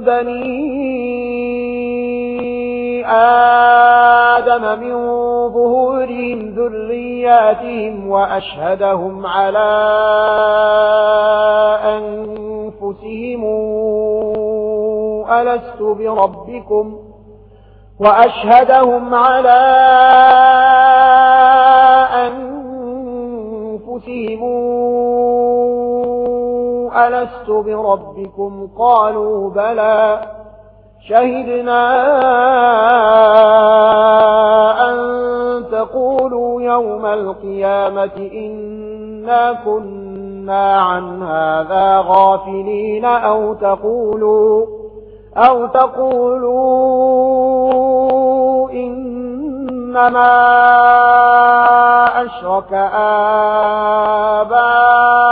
بني آدم من ظهورهم ذرياتهم وأشهدهم على أنفسهم ألست بربكم؟ وأشهدهم على أنفسهم ألست بربكم؟ قالوا بلى. شهدنا أن تقولوا يوم القيامة إنا كنا عن هذا غافلين أو تقولوا أو تقولوا إنما أشرك آبا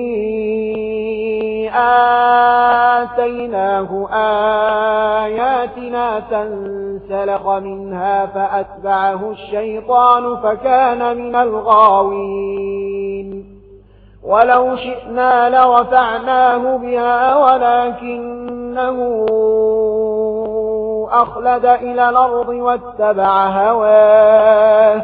آتيناه آياتنا تنسلخ منها فأتبعه الشيطان فكان من الغاوين ولو شئنا لرفعناه بها ولكنه أخلد إلى الأرض واتبع هواه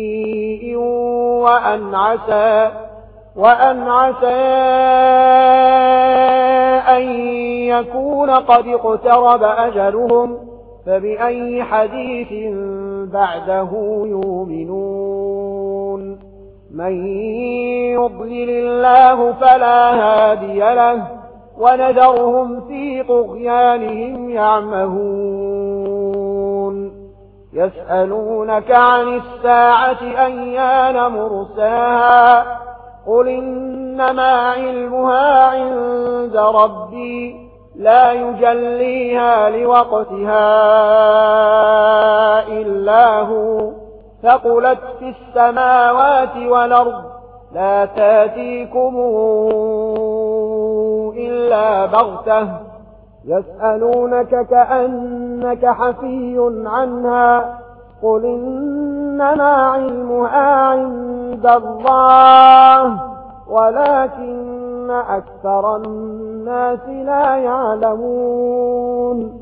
وأن عسى وأن عسى أن يكون قد اقترب أجلهم فبأي حديث بعده يؤمنون؟ من يضلل الله فلا هادي له ونذرهم في طغيانهم يعمهون. يسألونك عن الساعة أيان مرساها قل إنما علمها عند ربي لا يجليها لوقتها إلا هو ثقلت في السماوات والأرض لا تاتيكم إلا بغتة يسألونك كأن إنك حفي عنها. قل إنما علمها عند الله ولكن أكثر الناس لا يعلمون.